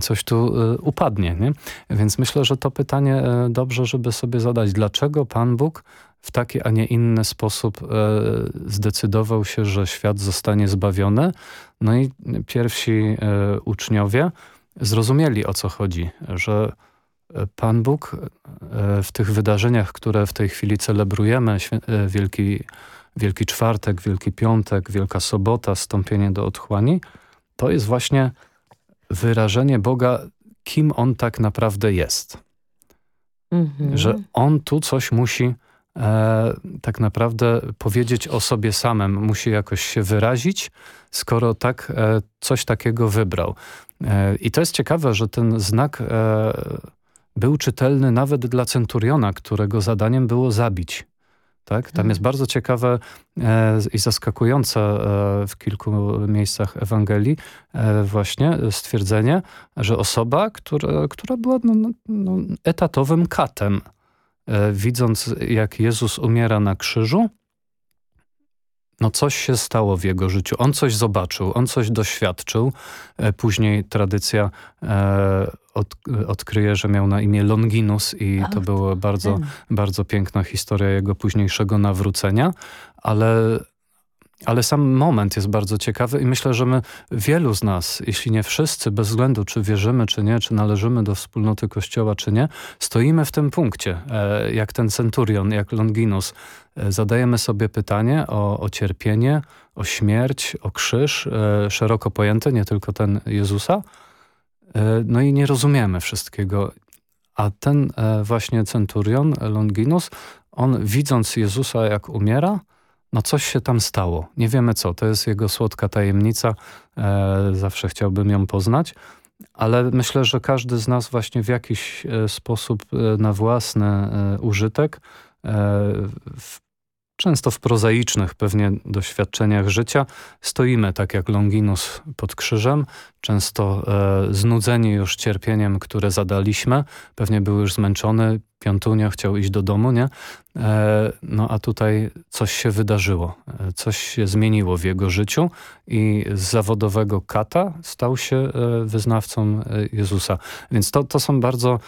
coś tu upadnie. Nie? Więc myślę, że to pytanie dobrze, żeby sobie zadać. Dlaczego Pan Bóg w taki, a nie inny sposób zdecydował się, że świat zostanie zbawiony? No i pierwsi uczniowie zrozumieli o co chodzi, że Pan Bóg e, w tych wydarzeniach, które w tej chwili celebrujemy, e, Wielki, Wielki Czwartek, Wielki Piątek, Wielka Sobota, stąpienie do otchłani, to jest właśnie wyrażenie Boga, kim On tak naprawdę jest. Mhm. Że On tu coś musi e, tak naprawdę powiedzieć o sobie samym, musi jakoś się wyrazić, skoro tak e, coś takiego wybrał. E, I to jest ciekawe, że ten znak e, był czytelny nawet dla centuriona, którego zadaniem było zabić. Tak? Tam mhm. jest bardzo ciekawe e, i zaskakujące e, w kilku miejscach Ewangelii e, właśnie stwierdzenie, że osoba, która, która była no, no, no etatowym katem, widząc jak Jezus umiera na krzyżu, no coś się stało w jego życiu. On coś zobaczył, on coś doświadczył. E, później tradycja e, od, odkryje, że miał na imię Longinus i to była bardzo, bardzo piękna historia jego późniejszego nawrócenia, ale ale sam moment jest bardzo ciekawy i myślę, że my, wielu z nas, jeśli nie wszyscy, bez względu czy wierzymy, czy nie, czy należymy do wspólnoty Kościoła, czy nie, stoimy w tym punkcie, e, jak ten centurion, jak Longinus. E, zadajemy sobie pytanie o, o cierpienie, o śmierć, o krzyż, e, szeroko pojęte, nie tylko ten Jezusa. No i nie rozumiemy wszystkiego. A ten właśnie centurion, Longinus, on widząc Jezusa jak umiera, no coś się tam stało. Nie wiemy co. To jest jego słodka tajemnica. E, zawsze chciałbym ją poznać. Ale myślę, że każdy z nas właśnie w jakiś e, sposób e, na własny e, użytek e, w często w prozaicznych pewnie doświadczeniach życia, stoimy tak jak Longinus pod krzyżem, często e, znudzeni już cierpieniem, które zadaliśmy, pewnie był już zmęczony, piątunia, chciał iść do domu, nie? E, no a tutaj coś się wydarzyło, e, coś się zmieniło w jego życiu i z zawodowego kata stał się e, wyznawcą Jezusa. Więc to, to są bardzo,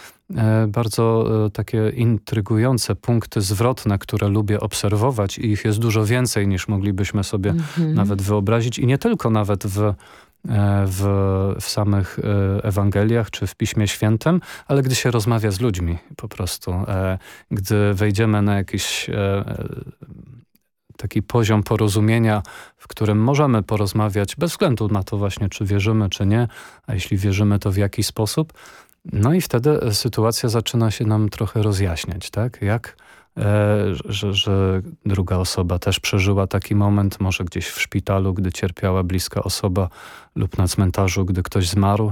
bardzo takie intrygujące punkty zwrotne, które lubię obserwować i ich jest dużo więcej niż moglibyśmy sobie mhm. nawet wyobrazić i nie tylko nawet w E, w, w samych e, Ewangeliach czy w Piśmie Świętym, ale gdy się rozmawia z ludźmi po prostu. E, gdy wejdziemy na jakiś taki poziom porozumienia, w którym możemy porozmawiać bez względu na to właśnie, czy wierzymy, czy nie, a jeśli wierzymy, to w jaki sposób. No i wtedy sytuacja zaczyna się nam trochę rozjaśniać, tak? Jak E, że, że druga osoba też przeżyła taki moment, może gdzieś w szpitalu, gdy cierpiała bliska osoba lub na cmentarzu, gdy ktoś zmarł.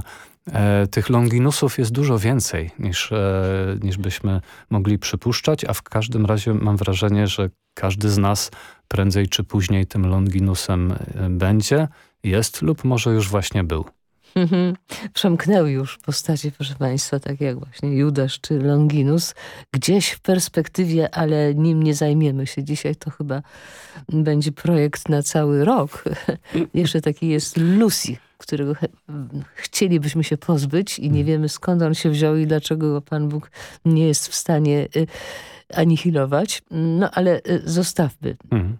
E, tych longinusów jest dużo więcej niż, e, niż byśmy mogli przypuszczać, a w każdym razie mam wrażenie, że każdy z nas prędzej czy później tym longinusem będzie, jest lub może już właśnie był. Mhm. Przemknęły już postacie, proszę Państwa, tak jak właśnie Judasz czy Longinus, gdzieś w perspektywie, ale nim nie zajmiemy się dzisiaj, to chyba będzie projekt na cały rok. Jeszcze taki jest Lucy, którego chcielibyśmy się pozbyć i nie mm. wiemy skąd on się wziął i dlaczego Pan Bóg nie jest w stanie y, anihilować. No ale y, zostawmy. Mm.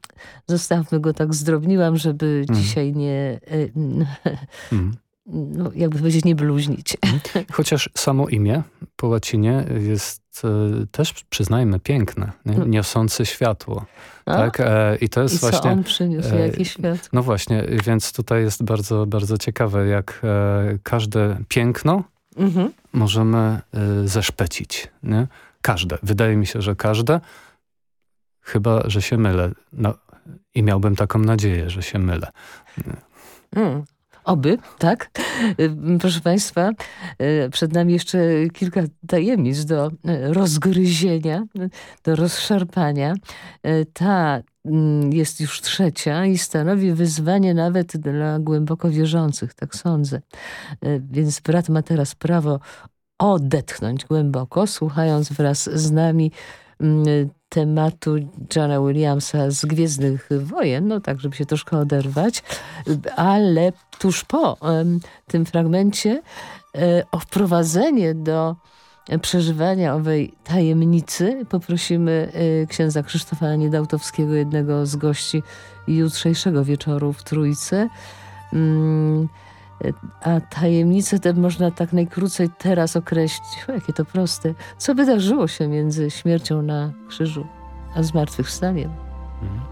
Zostawmy go, tak zdrobniłam, żeby mm. dzisiaj nie... Mm no, jakby powiedzieć, nie bluźnić. Mhm. Chociaż samo imię po łacinie jest e, też, przyznajmy, piękne, nie? No. niosący światło. A? Tak? E, I to jest I właśnie... co on przyniósł? E, Jakie światło? No właśnie, więc tutaj jest bardzo, bardzo ciekawe, jak e, każde piękno mhm. możemy e, zeszpecić. Nie? Każde. Wydaje mi się, że każde. Chyba, że się mylę. No, I miałbym taką nadzieję, że się mylę. Mm, Oby, tak? Y, proszę Państwa, y, przed nami jeszcze kilka tajemnic do y, rozgryzienia, do rozszarpania. Ta mm, jest już trzecia i stanowi wyzwanie nawet dla głęboko wierzących, tak sądzę. Więc brat ma teraz prawo odetchnąć głęboko, słuchając wraz z nami mm, tematu Johna Williamsa z Gwiezdnych Wojen, no tak, żeby się troszkę oderwać, ale tuż po tym fragmencie e, o wprowadzenie do przeżywania owej tajemnicy poprosimy e, księdza Krzysztofa Niedałtowskiego, jednego z gości jutrzejszego wieczoru w Trójce. A tajemnicę tę można tak najkrócej teraz określić. O, jakie to proste. Co wydarzyło się między śmiercią na krzyżu, a zmartwychwstaniem? Mhm.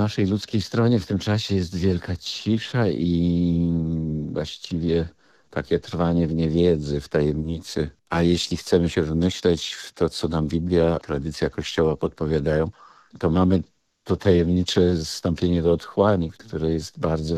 Naszej ludzkiej stronie w tym czasie jest wielka cisza i właściwie takie trwanie w niewiedzy, w tajemnicy. A jeśli chcemy się wmyśleć w to, co nam Biblia, tradycja Kościoła podpowiadają, to mamy to tajemnicze zstąpienie do otchłani, które jest bardzo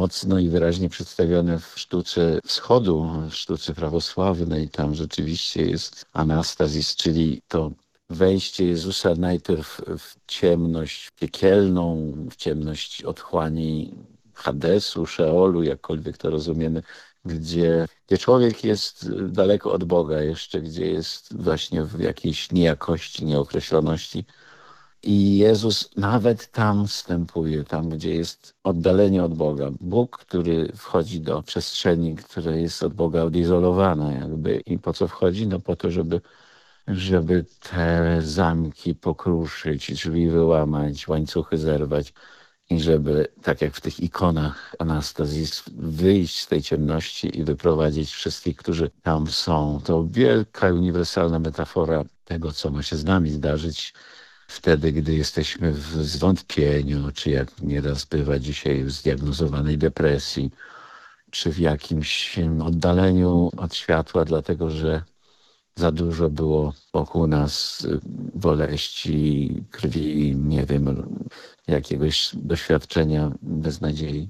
mocno i wyraźnie przedstawione w sztuce wschodu, w sztuce prawosławnej. Tam rzeczywiście jest anastazis, czyli to wejście Jezusa najpierw w ciemność piekielną, w ciemność otchłani Hadesu, Szeolu, jakkolwiek to rozumiemy, gdzie, gdzie człowiek jest daleko od Boga jeszcze, gdzie jest właśnie w jakiejś niejakości, nieokreśloności. I Jezus nawet tam wstępuje, tam gdzie jest oddalenie od Boga. Bóg, który wchodzi do przestrzeni, która jest od Boga odizolowana jakby. I po co wchodzi? No po to, żeby, żeby te zamki pokruszyć, drzwi wyłamać, łańcuchy zerwać i żeby, tak jak w tych ikonach Anastazji, wyjść z tej ciemności i wyprowadzić wszystkich, którzy tam są. To wielka, uniwersalna metafora tego, co ma się z nami zdarzyć wtedy, gdy jesteśmy w zwątpieniu, czy jak nieraz bywa dzisiaj w zdiagnozowanej depresji, czy w jakimś oddaleniu od światła, dlatego że za dużo było wokół nas boleści, krwi, nie wiem, jakiegoś doświadczenia beznadziei.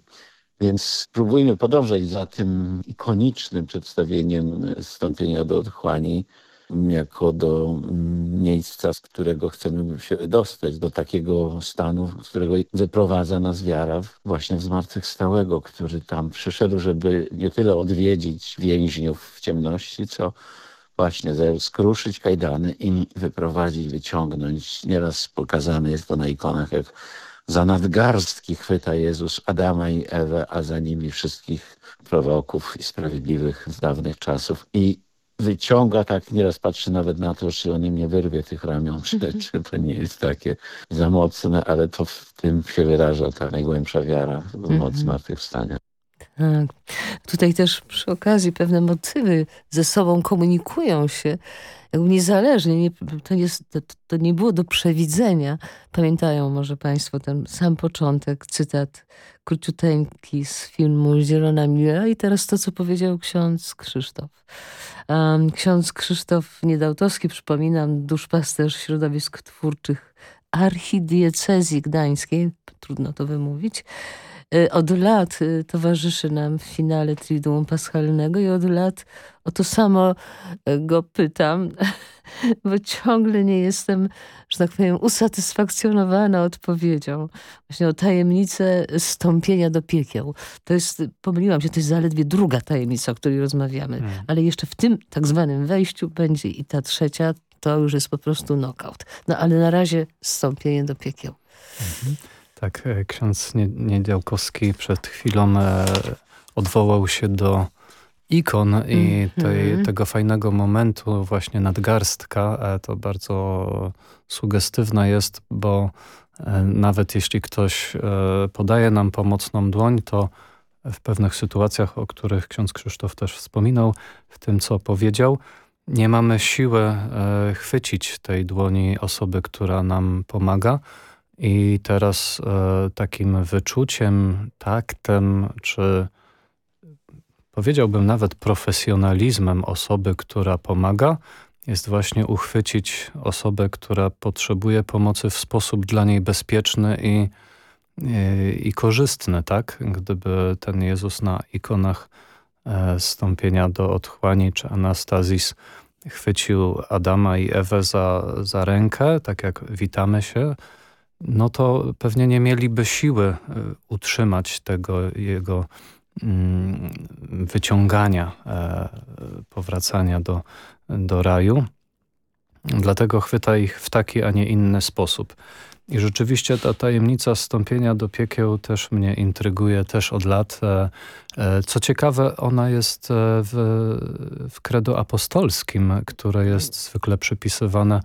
Więc spróbujmy podążać za tym ikonicznym przedstawieniem wstąpienia do otchłani jako do miejsca, z którego chcemy się dostać, do takiego stanu, z którego wyprowadza nas wiara właśnie w zmartwychwstałego, który tam przyszedł, żeby nie tyle odwiedzić więźniów w ciemności, co właśnie skruszyć kajdany i wyprowadzić, wyciągnąć. Nieraz pokazane jest to na ikonach, jak za nadgarstki chwyta Jezus Adama i Ewę, a za nimi wszystkich proroków i sprawiedliwych z dawnych czasów. I wyciąga tak, nieraz patrzy nawet na to, czy on im nie wyrwie tych ramion, czy, mhm. czy to nie jest takie za mocne, ale to w tym się wyraża ta najgłębsza wiara w moc mhm. zmartwychwstania. Tak. Tutaj też przy okazji pewne motywy ze sobą komunikują się jakby niezależnie. Nie, to, nie, to, to nie było do przewidzenia. Pamiętają może Państwo ten sam początek, cytat króciuteńki z filmu Zielona Mila i teraz to, co powiedział ksiądz Krzysztof. Um, ksiądz Krzysztof Niedałtowski, przypominam, duszpasterz środowisk twórczych archidiecezji gdańskiej, trudno to wymówić, od lat y, towarzyszy nam w finale Triduum Paschalnego i od lat o to samo y, go pytam, bo ciągle nie jestem, że tak powiem, usatysfakcjonowana odpowiedzią. Właśnie o tajemnicę stąpienia do piekieł. To jest, pomyliłam się, to jest zaledwie druga tajemnica, o której rozmawiamy, hmm. ale jeszcze w tym tak zwanym wejściu będzie i ta trzecia, to już jest po prostu knockout. No ale na razie stąpienie do piekieł. Mhm. Tak, e, ksiądz Niedziałkowski przed chwilą e, odwołał się do ikon i tej, -hmm. tego fajnego momentu właśnie nadgarstka. E, to bardzo sugestywne jest, bo nawet jeśli ktoś podaje nam pomocną dłoń, to w pewnych sytuacjach, o których ksiądz Krzysztof też wspominał, w tym co powiedział, nie mamy siły chwycić tej dłoni osoby, która nam pomaga, i teraz e, takim wyczuciem, taktem, czy powiedziałbym nawet profesjonalizmem osoby, która pomaga, jest właśnie uchwycić osobę, która potrzebuje pomocy w sposób dla niej bezpieczny i, i, i korzystny, tak? Gdyby ten Jezus na ikonach e, stąpienia do otchłani czy Anastazis chwycił Adama i Ewę za, za rękę, tak jak witamy się, no to pewnie nie mieliby siły e, utrzymać tego jego mm, wyciągania, e, powracania do, do raju. Dlatego chwyta ich w taki, a nie inny sposób. I rzeczywiście ta tajemnica stąpienia do piekieł też mnie intryguje, też od lat. E, co ciekawe, ona jest w, w credo apostolskim, które jest zwykle przypisywane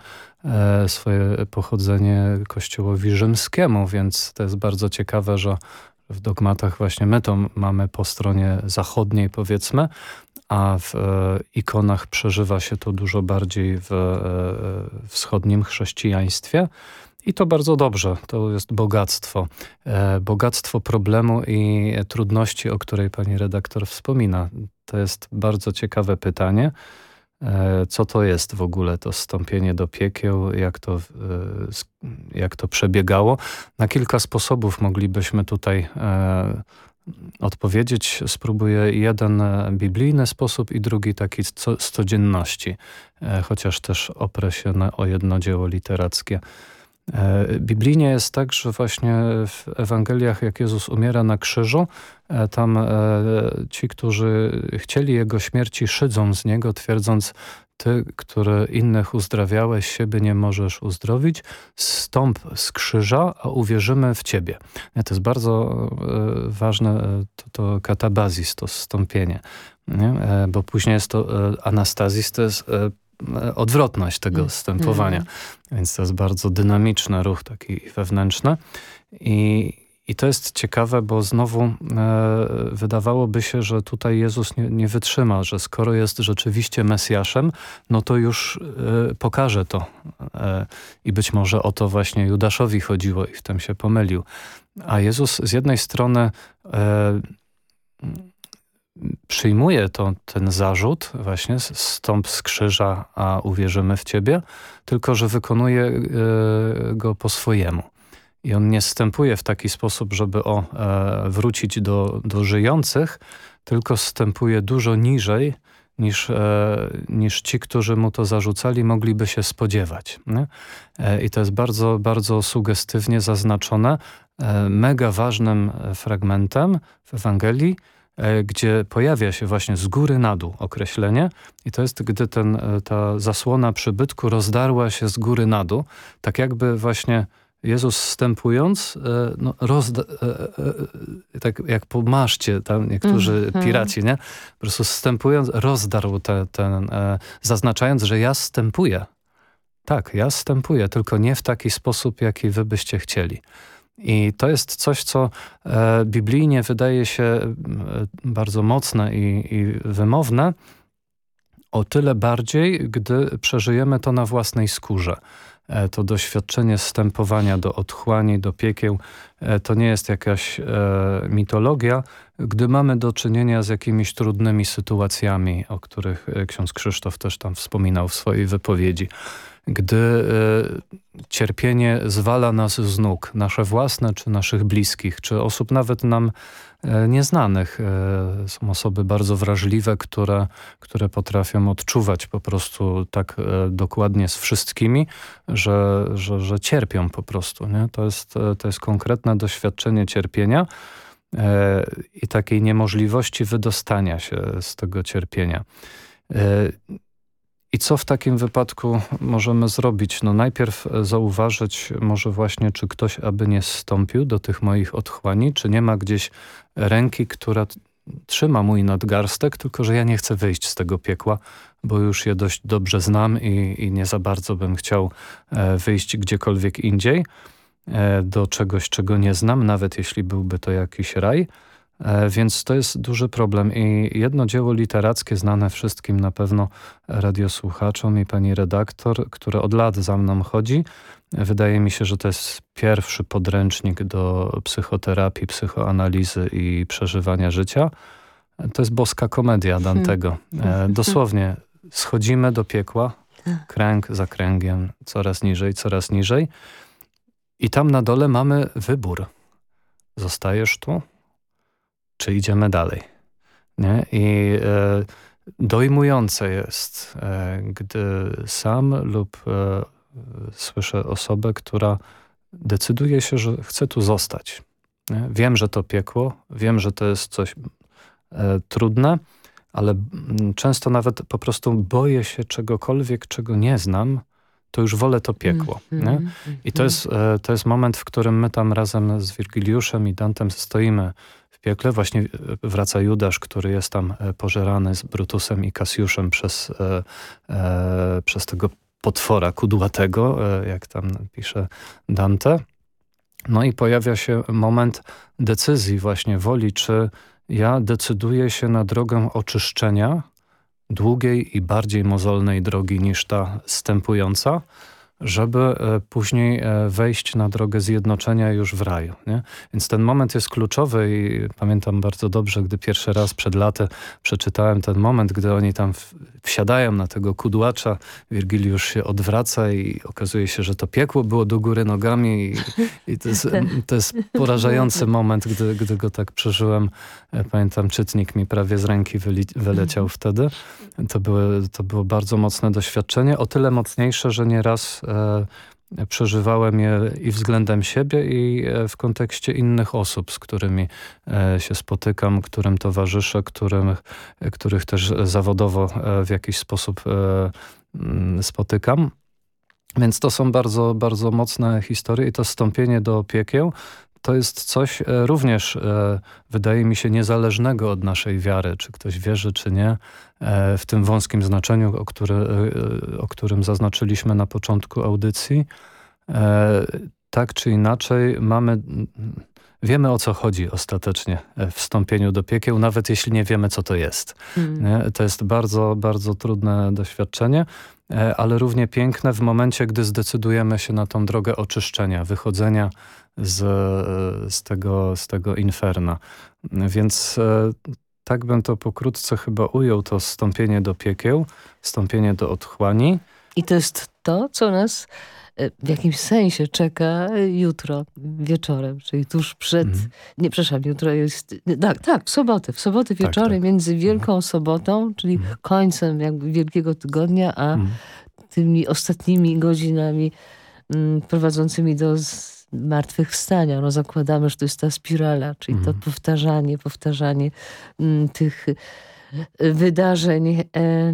E, swoje pochodzenie kościołowi rzymskiemu, więc to jest bardzo ciekawe, że w dogmatach właśnie my to mamy po stronie zachodniej powiedzmy, a w e, ikonach przeżywa się to dużo bardziej w e, wschodnim chrześcijaństwie. I to bardzo dobrze, to jest bogactwo. bogactwo problemu i trudności, o której pani redaktor wspomina. To jest bardzo ciekawe pytanie. co to jest w ogóle to stąpienie do piekieł, jak to, jak to przebiegało. Na kilka sposobów moglibyśmy tutaj odpowiedzieć. Spróbuję jeden biblijny sposób i drugi taki z codzienności, chociaż też oprę się na, o jedno dzieło literackie. E, biblijnie jest tak, że właśnie w Ewangeliach, jak Jezus umiera na krzyżu, e, tam e, ci, którzy chcieli Jego śmierci, szydzą z Niego, twierdząc, ty, który innych uzdrawiałeś, siebie nie możesz uzdrowić, stąp z krzyża, a uwierzymy w Ciebie. To jest bardzo ważne, to, to katabazis, to stąpienie, nie? bo później jest to anastazis, to jest odwrotność tego mm. stępowania. Mm. Więc to jest bardzo dynamiczny ruch taki wewnętrzny. I, i to jest ciekawe, bo znowu e, wydawałoby się, że tutaj Jezus nie, nie, wytrzyma, że skoro jest rzeczywiście Mesjaszem, no to już e, pokaże to. E, I być może o to właśnie Judaszowi chodziło i w tym się pomylił. A Jezus z jednej strony e, przyjmuje to, ten zarzut właśnie stąp z krzyża, a uwierzymy w Ciebie, tylko że wykonuje e, go po swojemu. I on nie stępuje w taki sposób, żeby o, e, wrócić do, do żyjących, tylko stępuje dużo niżej niż, e, niż ci, którzy mu to zarzucali, mogliby się spodziewać. Nie? I to jest bardzo, bardzo sugestywnie zaznaczone. Mega ważnym fragmentem w Ewangelii E, gdzie pojawia się właśnie z góry na dół określenie i to jest, gdy ten, e, ta zasłona przybytku rozdarła się z góry na dół, tak jakby właśnie Jezus wstępując, e, no, rozda, tak jak po maszcie, tam niektórzy mm -hmm. piraci, nie? Po prostu wstępując, rozdarł te, ten, zaznaczając, że ja wstępuję. Tak, ja wstępuję, tylko nie w taki sposób, jaki wy byście chcieli. I to jest coś, co e, biblijnie wydaje się e, bardzo mocne i, i wymowne, o tyle bardziej, gdy przeżyjemy to na własnej skórze. E, to doświadczenie stępowania do otchłani, do piekieł, to nie jest jakaś mitologia, gdy mamy do czynienia z jakimiś trudnymi sytuacjami, o których ksiądz Krzysztof też tam wspominał w swojej wypowiedzi gdy e, cierpienie zwala nas z nóg, nasze własne czy naszych bliskich, czy osób nawet nam e, nieznanych. E, są osoby bardzo wrażliwe, które, które potrafią odczuwać po prostu tak dokładnie z wszystkimi, że, że, że cierpią po prostu. Nie? To, jest, to jest konkretne doświadczenie cierpienia i takiej niemożliwości wydostania się z tego cierpienia. I co w takim wypadku możemy zrobić? No najpierw e, zauważyć może właśnie, czy ktoś aby nie stąpił do tych moich otchłani, czy nie ma gdzieś ręki, która trzyma mój nadgarstek, tylko że ja nie chcę wyjść z tego piekła, bo już je dość dobrze znam i, i nie za bardzo bym chciał e, wyjść gdziekolwiek indziej e, do czegoś, czego nie znam, nawet jeśli byłby to jakiś raj. E, więc to jest duży problem i jedno dzieło literackie znane wszystkim na pewno radiosłuchaczom i pani redaktor, które od lat za mną chodzi. Wydaje mi się, że to jest pierwszy podręcznik do psychoterapii, psychoanalizy i przeżywania życia. To jest boska komedia Dantego. Hmm. Dosłownie schodzimy do piekła, tak. kręg za kręgiem, coraz niżej, coraz niżej. I tam na dole mamy wybór. Zostajesz tu, czy idziemy dalej. Nie? I e, dojmujące jest, e, gdy sam lub e, słyszę osobę, która decyduje się, że chce tu zostać. Nie? Wiem, że to piekło, wiem, że to jest coś e, trudne, ale często nawet po prostu boję się czegokolwiek, czego nie znam, to już wolę to piekło. Mm? Mm, I to jest, e, to jest moment, w którym my tam razem z Wirgiliuszem i Dantem stoimy piekle. Właśnie e, wraca Judasz, który jest tam e, pożerany z Brutusem i Kasiuszem przez, e, przez tego potwora kudłatego, jak tam pisze Dante. No i pojawia się moment decyzji właśnie woli, czy ja decyduję się na drogę oczyszczenia, długiej i bardziej mozolnej drogi niż ta stępująca, żeby e, później e, wejść na drogę zjednoczenia już w raju. Nie? Więc ten moment jest kluczowy i pamiętam bardzo dobrze, gdy pierwszy raz przed laty przeczytałem ten moment, gdy oni tam wsiadają na tego kudłacza, Wirgiliusz się odwraca i okazuje się, że to piekło było do góry nogami i, i to, jest, to, jest, porażający moment, gdy, gdy go tak przeżyłem. E, pamiętam, czytnik mi prawie z ręki wyleciał mhm. wtedy. To, były, to było bardzo mocne doświadczenie, o tyle mocniejsze, że nieraz przeżywałem je i względem siebie i e, w kontekście innych osób, z którymi e, się spotykam, którym towarzyszę, którym, których też zawodowo w jakiś sposób mm, spotykam. Więc to są bardzo, bardzo mocne historie i to stąpienie do piekieł to jest coś również, wydaje mi się, niezależnego od naszej wiary, czy ktoś wierzy, czy nie. E, w tym wąskim znaczeniu, o, który, e, o którym zaznaczyliśmy na początku audycji. E, tak czy inaczej mamy, wiemy o co chodzi ostatecznie w wstąpieniu do piekieł, nawet jeśli nie wiemy co to jest. Hmm. To jest bardzo, bardzo trudne doświadczenie, ale równie piękne w momencie, gdy zdecydujemy się na tą drogę oczyszczenia, wychodzenia z, z, tego, z tego inferna. Więc tak bym to pokrótce chyba ujął, to stąpienie do piekieł, stąpienie do otchłani. I to jest to, co nas e, w jakimś sensie czeka jutro wieczorem, czyli tuż przed, mm. nie przepraszam, jutro jest, tak, tak, w sobotę, w sobotę wieczorem tak, tak. między Wielką mm. Sobotą, czyli mm. końcem jakby Wielkiego Tygodnia, a mhm. tymi ostatnimi godzinami mm, prowadzącymi do zmartwychwstania. No zakładamy, że to jest ta spirala, czyli to mhm. powtarzanie, powtarzanie m, tych e, wydarzeń e,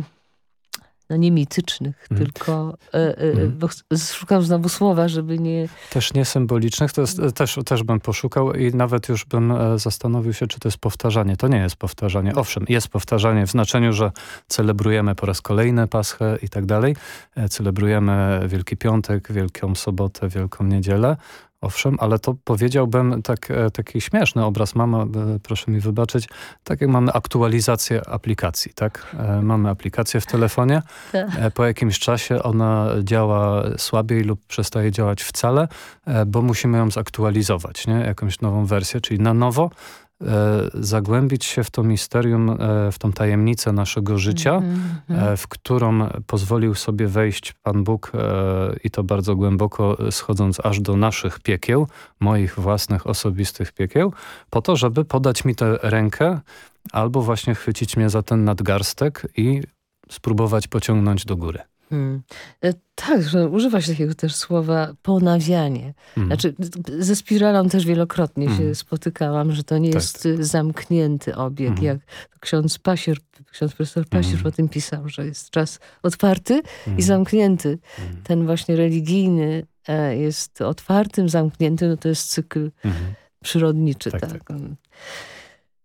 no nie mitycznych, mm. tylko e, e, bo szukam znowu słowa, żeby nie... Też nie symbolicznych, to jest, też, też bym poszukał i nawet już bym zastanowił się, czy to jest powtarzanie. To nie jest powtarzanie. Owszem, jest powtarzanie w znaczeniu, że celebrujemy po raz kolejny Paschę i tak dalej. Celebrujemy Wielki Piątek, Wielką Sobotę, Wielką Niedzielę, Owszem, ale to powiedziałbym, tak, e, taki śmieszny obraz mam, e, proszę mi wybaczyć, tak jak mamy aktualizację aplikacji, tak? E, mamy aplikację w telefonie, tak. po jakimś czasie ona działa słabiej lub przestaje działać wcale, bo musimy ją zaktualizować, nie? Jakąś nową wersję, czyli na nowo zagłębić się w to misterium, e, w tą tajemnicę naszego życia, mm -hmm. w którą pozwolił sobie wejść Pan Bóg i to bardzo głęboko, schodząc aż do naszych piekieł, moich własnych, osobistych piekieł, po to, żeby podać mi tę rękę albo właśnie chwycić mnie za ten nadgarstek i spróbować pociągnąć do góry. Hmm. E, tak, że używa się takiego też słowa ponawianie. Hmm. Znaczy, ze spiralą też wielokrotnie hmm. się spotykałam, że to nie tak. jest y, zamknięty obieg, hmm. jak ksiądz Pasier, ksiądz profesor Pasier hmm. o tym pisał, że jest czas otwarty i hmm. zamknięty. Ten właśnie religijny e, jest otwartym, zamknięty, no to jest cykl przyrodniczy, tak. tak. tak.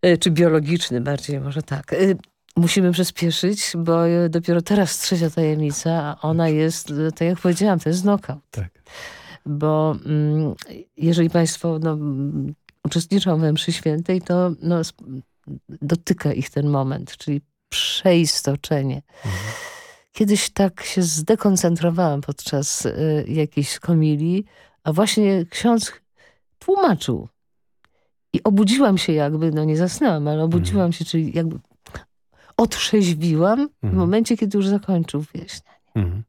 E, czy biologiczny bardziej, może tak musimy przyspieszyć, bo dopiero teraz trzecia tajemnica, a ona jest, tak jak powiedziałam, to jest knockout. Tak. Bo mm, jeżeli Państwo no, uczestniczą we mszy świętej, to no, dotyka ich ten moment, czyli przeistoczenie. Mhm. Kiedyś tak się zdekoncentrowałam podczas y, jakiejś komilii, a właśnie ksiądz tłumaczył. I obudziłam się jakby, no nie zasnęłam, ale obudziłam mhm. się, czyli jakby otrzeźwiłam mhm. w momencie, kiedy już zakończył wyjaśnianie. Mhm.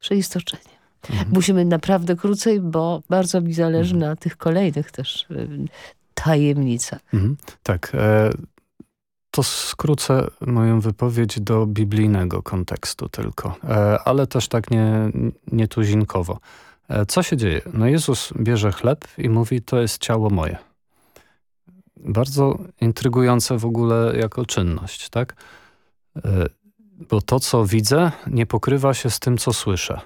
Przeistoczenie. Mhm. Musimy naprawdę krócej, bo bardzo mi zależy mhm. na tych kolejnych też y, tajemnicach. Mhm. Tak. E, to skrócę moją wypowiedź do biblijnego kontekstu tylko, e, ale też tak nie, nietuzinkowo. E, co się dzieje? No Jezus bierze chleb i mówi, to jest ciało moje. Bardzo intrygujące w ogóle jako czynność, tak? E, bo to, co widzę, nie pokrywa się z tym, co słyszę.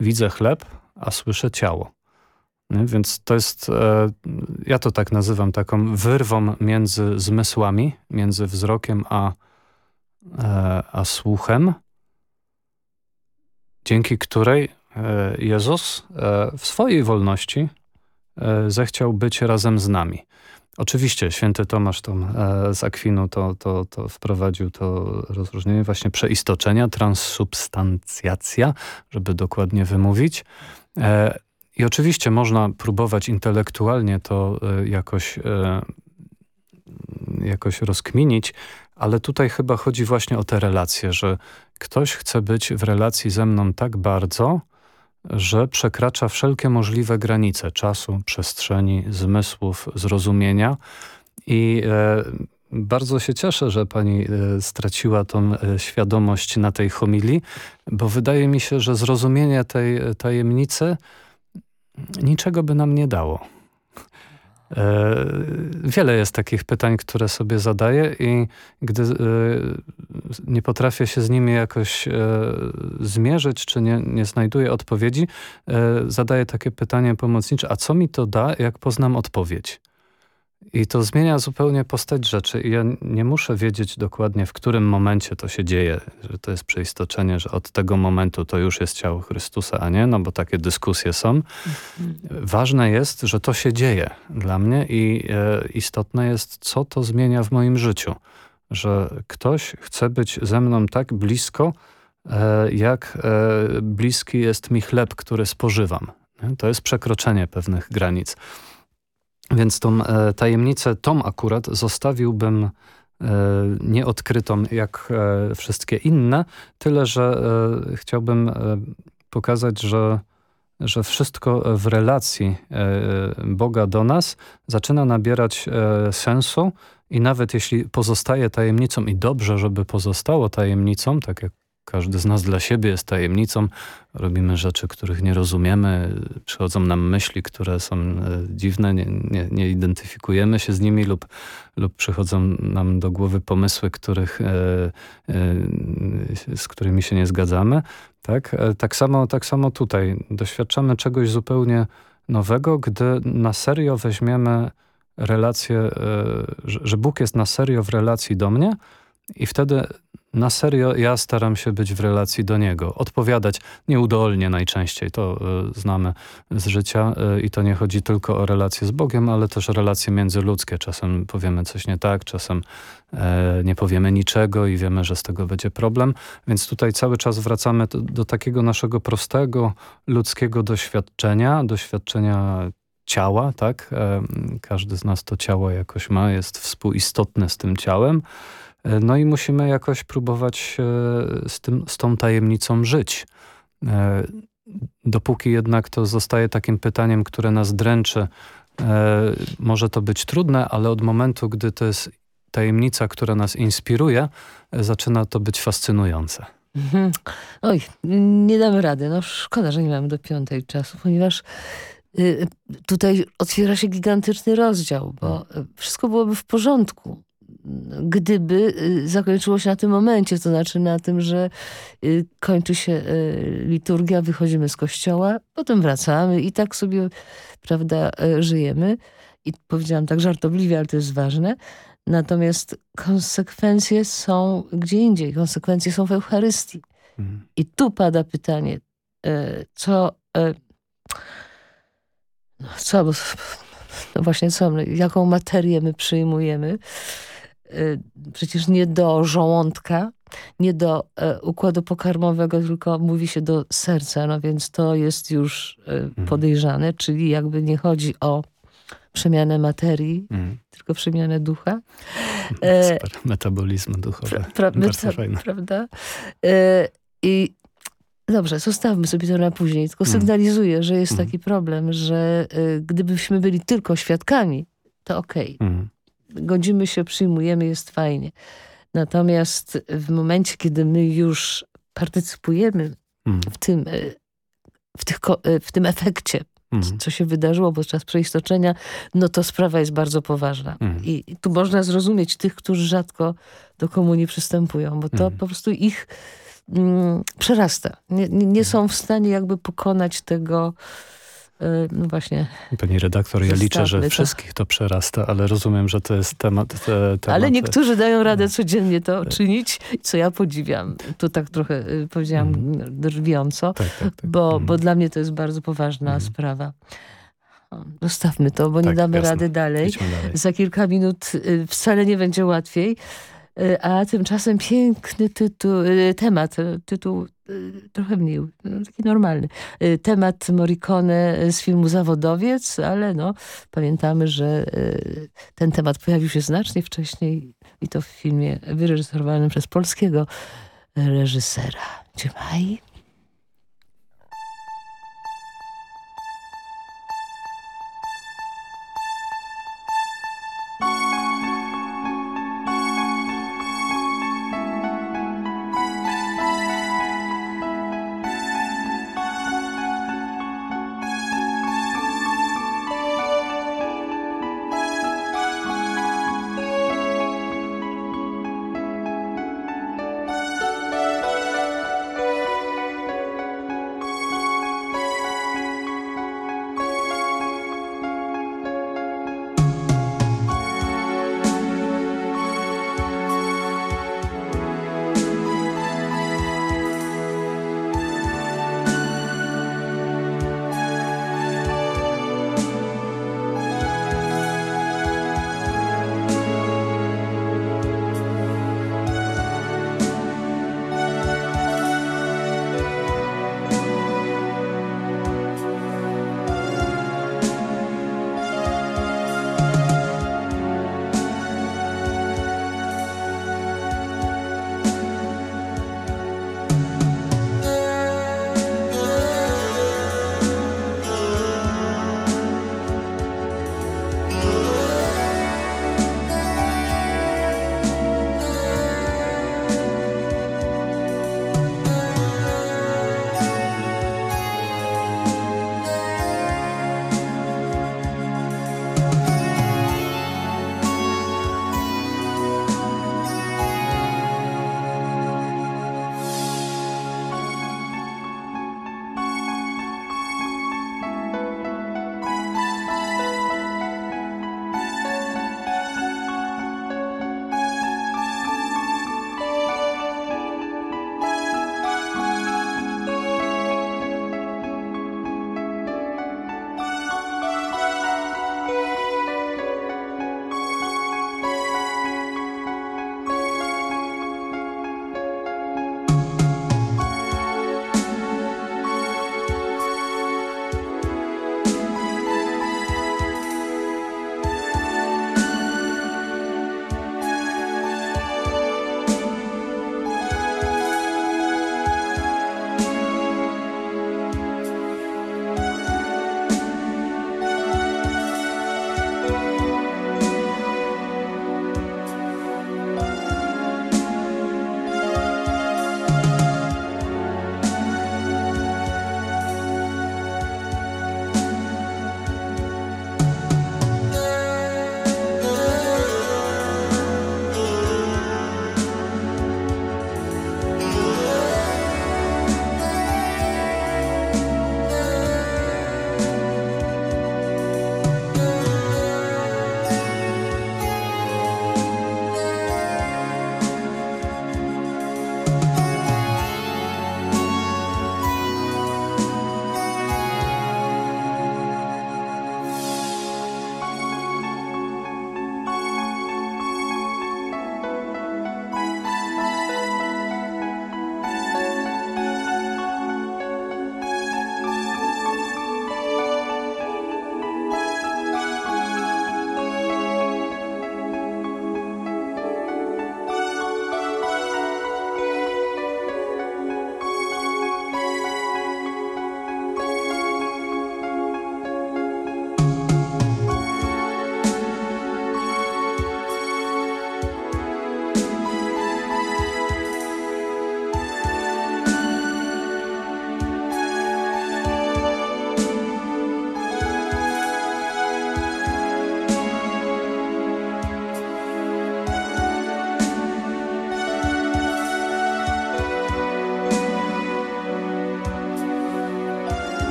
Widzę chleb, a słyszę ciało. Nie? Więc to jest, e, ja to tak nazywam, taką wyrwą między zmysłami, między wzrokiem a, e, a słuchem, dzięki której Jezus w swojej wolności zechciał być razem z nami. Oczywiście święty Tomasz Tom e, z Akwinu to, to, to wprowadził to rozróżnienie właśnie przeistoczenia, transsubstancjacja, żeby dokładnie wymówić. E, I oczywiście można próbować intelektualnie to e, jakoś, jakoś rozkminić, ale tutaj chyba chodzi właśnie o te relacje, że ktoś chce być w relacji ze mną tak bardzo, że przekracza wszelkie możliwe granice czasu, przestrzeni, zmysłów, zrozumienia i e, bardzo się cieszę, że pani e, straciła tą e, świadomość na tej homilii, bo wydaje mi się, że zrozumienie tej tajemnicy niczego by nam nie dało. E, wiele jest takich pytań, które sobie zadaję i gdy e, nie potrafię się z nimi jakoś e, zmierzyć, czy nie, nie znajduję odpowiedzi, zadaję takie pytanie pomocnicze, a co mi to da, jak poznam odpowiedź? I to zmienia zupełnie postać rzeczy. I ja nie muszę wiedzieć dokładnie, w którym momencie to się dzieje, że to jest przeistoczenie, że od tego momentu to już jest ciało Chrystusa, a nie, no bo takie dyskusje są. Mhm. Ważne jest, że to się dzieje dla mnie i e, istotne jest, co to zmienia w moim życiu. Że ktoś chce być ze mną tak blisko, e, jak e, bliski jest mi chleb, który spożywam. To jest przekroczenie pewnych granic. Więc tą e, tajemnicę, tą akurat zostawiłbym e, nieodkrytą jak e, wszystkie inne, tyle że chciałbym pokazać, że, że wszystko w relacji Boga do nas zaczyna nabierać sensu i nawet jeśli pozostaje tajemnicą i dobrze, żeby pozostało tajemnicą, tak jak każdy z nas dla siebie jest tajemnicą. Robimy rzeczy, których nie rozumiemy. Przychodzą nam myśli, które są e, dziwne. Nie, nie, nie identyfikujemy się z nimi lub, lub przychodzą nam do głowy pomysły, których, e, e, z którymi się nie zgadzamy. Tak? Tak, samo, tak samo tutaj. Doświadczamy czegoś zupełnie nowego, gdy na serio weźmiemy relację, że Bóg jest na serio w relacji do mnie i wtedy na serio ja staram się być w relacji do Niego, odpowiadać nieudolnie najczęściej, to y, znamy z życia y, i to nie chodzi tylko o relacje z Bogiem, ale też relacje międzyludzkie. Czasem powiemy coś nie tak, czasem y, nie powiemy niczego i wiemy, że z tego będzie problem, więc tutaj cały czas wracamy do, do takiego naszego prostego, ludzkiego doświadczenia, doświadczenia ciała, tak? Każdy z nas to ciało jakoś ma, jest współistotne z tym ciałem, no i musimy jakoś próbować e, z, tym, z tą tajemnicą żyć. E, dopóki jednak to zostaje takim pytaniem, które nas dręczy, może to być trudne, ale od momentu, gdy to jest tajemnica, która nas inspiruje, zaczyna to być fascynujące. Mhm. Oj, nie damy rady. No szkoda, że nie mamy do piątej czasu, ponieważ y, tutaj otwiera się gigantyczny rozdział, bo hmm. wszystko byłoby w porządku gdyby y, zakończyło się na tym momencie, to znaczy na tym, że y, kończy się y, liturgia, wychodzimy z kościoła, potem wracamy i tak sobie, prawda, żyjemy. I powiedziałam tak żartobliwie, ale to jest ważne. Natomiast konsekwencje są gdzie indziej. Konsekwencje są w Eucharystii. Mhm. I tu pada pytanie, co... No, co, no właśnie co, jaką materię my przyjmujemy, przecież nie do żołądka, nie do e, układu pokarmowego, tylko mówi się do serca, no więc to jest już e, mhm. podejrzane, czyli jakby nie chodzi o przemianę materii, mm. tylko przemianę ducha. E, Super, metabolizm duchowy. Pra, pra, Bardzo fajne. Prawda? I dobrze, zostawmy sobie to na później, tylko mm. sygnalizuję, że jest mm. taki problem, że e, gdybyśmy byli tylko świadkami, to okej. Okay. Mm godzimy się, przyjmujemy, jest fajnie. Natomiast w momencie, kiedy my już partycypujemy mm. w, tym, e, w, tych, e, w tym efekcie, mm. co się wydarzyło podczas przeistoczenia, no to sprawa jest bardzo poważna. Mm. I tu można zrozumieć tych, którzy rzadko do komunii przystępują, bo to mm. po prostu ich mm, przerasta. Nie, nie, nie, są w stanie jakby pokonać tego Y, no właśnie. Pani redaktor, ja liczę, że wszystkich to przerasta, ale rozumiem, że to jest temat. Te, temat ale niektórzy dają radę codziennie to czynić, co ja podziwiam. Tu tak trochę y, powiedziałam mm. drwiąco, tak, tak, tak. Bo, mm. bo dla mnie to jest bardzo poważna mm. sprawa. Zostawmy to, bo nie Tak, damy jasne. rady dalej. Dalej. Za kilka minut y, wcale nie będzie łatwiej. Y, A tymczasem piękny tytuł, y, temat, y, tytuł y, trochę mniej, no, taki normalny. Temat Morricone z filmu Zawodowiec, ale no, pamiętamy, że ten temat pojawił się znacznie wcześniej i to w filmie wyreżyserowanym przez polskiego reżysera. Dziemaj.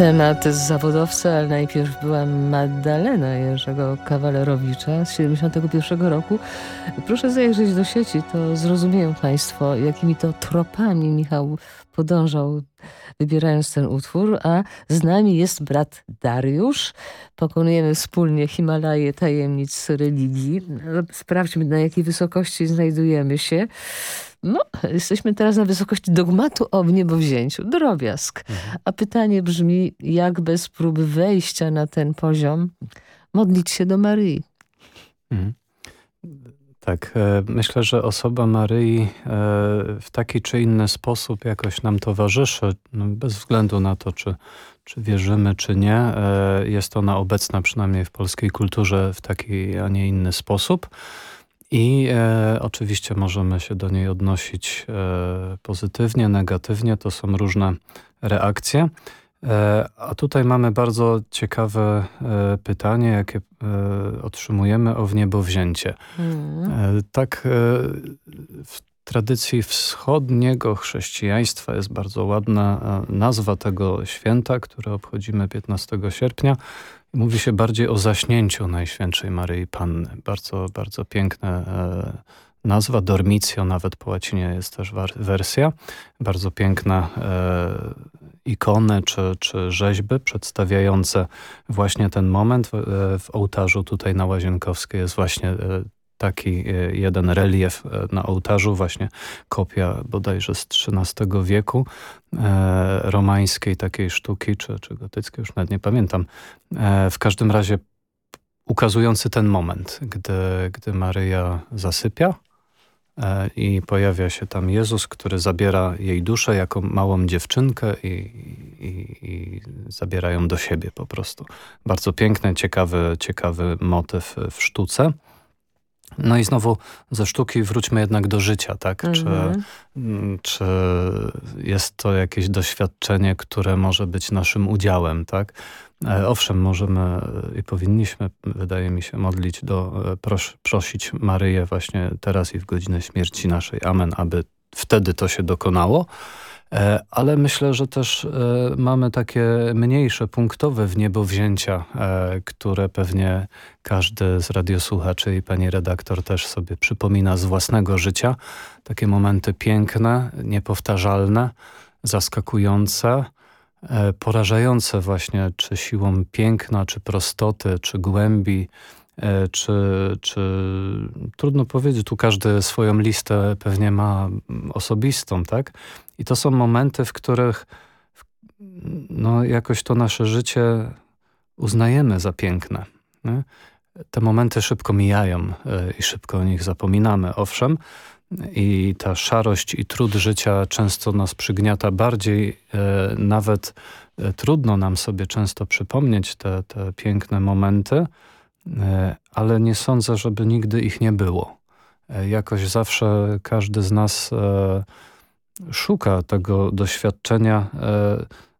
Temat z zawodowca, ale najpierw była Magdalena Jerzego Kawalerowicza z 71 roku. Proszę zajrzeć do sieci, to zrozumieją Państwo, jakimi to tropami Michał podążał wybierając ten utwór, a z nami jest brat Dariusz. Pokonujemy wspólnie Himalaje tajemnic religii. Sprawdźmy, na jakiej wysokości znajdujemy się. No, jesteśmy teraz na wysokości dogmatu o wzięciu. Drobiazg. Mhm. A pytanie brzmi, jak bez próby wejścia na ten poziom modlić się do Maryi? Mhm. Tak, e, myślę, że osoba Maryi e, w taki czy inny sposób jakoś nam towarzyszy, no, bez względu na to, czy, czy wierzymy, czy nie. E, jest ona obecna przynajmniej w polskiej kulturze w taki, a nie inny sposób. I e, oczywiście możemy się do niej odnosić e, pozytywnie, negatywnie. To są różne reakcje. E, a tutaj mamy bardzo ciekawe e, pytanie, jakie e, otrzymujemy o wniebowzięcie. Mm. Tak w tradycji wschodniego chrześcijaństwa jest bardzo ładna nazwa tego święta, które obchodzimy 15 sierpnia. Mówi się bardziej o zaśnięciu Najświętszej Maryi Panny. Bardzo, bardzo piękne nazwa. Dormitio nawet po łacinie jest też wersja. Bardzo piękna ikony czy, czy rzeźby przedstawiające właśnie ten moment. W ołtarzu tutaj na Łazienkowskiej jest właśnie e, taki e, jeden relief e, na ołtarzu, właśnie kopia bodajże z XIII wieku romańskiej takiej sztuki, czy, czy gotyckiej, już nawet nie pamiętam. W każdym razie ukazujący ten moment, gdy, gdy Maryja zasypia, E, i pojawia się tam Jezus, który zabiera jej duszę jako małą dziewczynkę i, i, i zabiera ją do siebie po prostu. Bardzo piękny, ciekawy, ciekawy motyw w sztuce. No i znowu ze sztuki wróćmy jednak do życia, tak? Mhm. Czy, mm, czy jest to jakieś doświadczenie, które może być naszym udziałem, tak? E, owszem, możemy i powinniśmy, wydaje mi się, modlić do, e, pros, prosić Maryję właśnie teraz i w godzinę śmierci naszej. Amen, aby wtedy to się dokonało. E, ale myślę, że też mamy takie mniejsze, punktowe wniebowzięcia, które pewnie każdy z radiosłuchaczy i pani redaktor też sobie przypomina z własnego życia. Takie momenty piękne, niepowtarzalne, zaskakujące, E, porażające właśnie, czy siłą piękna, czy prostoty, czy głębi, e, czy, czy trudno powiedzieć, tu każdy swoją listę pewnie ma osobistą, tak? I to są momenty, w których no, jakoś to nasze życie uznajemy za piękne. Nie? Te momenty szybko mijają e, i szybko o nich zapominamy, owszem, i ta szarość i trud życia często nas przygniata bardziej. E, nawet e, trudno nam sobie często przypomnieć te, te piękne momenty, ale nie sądzę, żeby nigdy ich nie było. Jakoś zawsze każdy z nas szuka tego doświadczenia.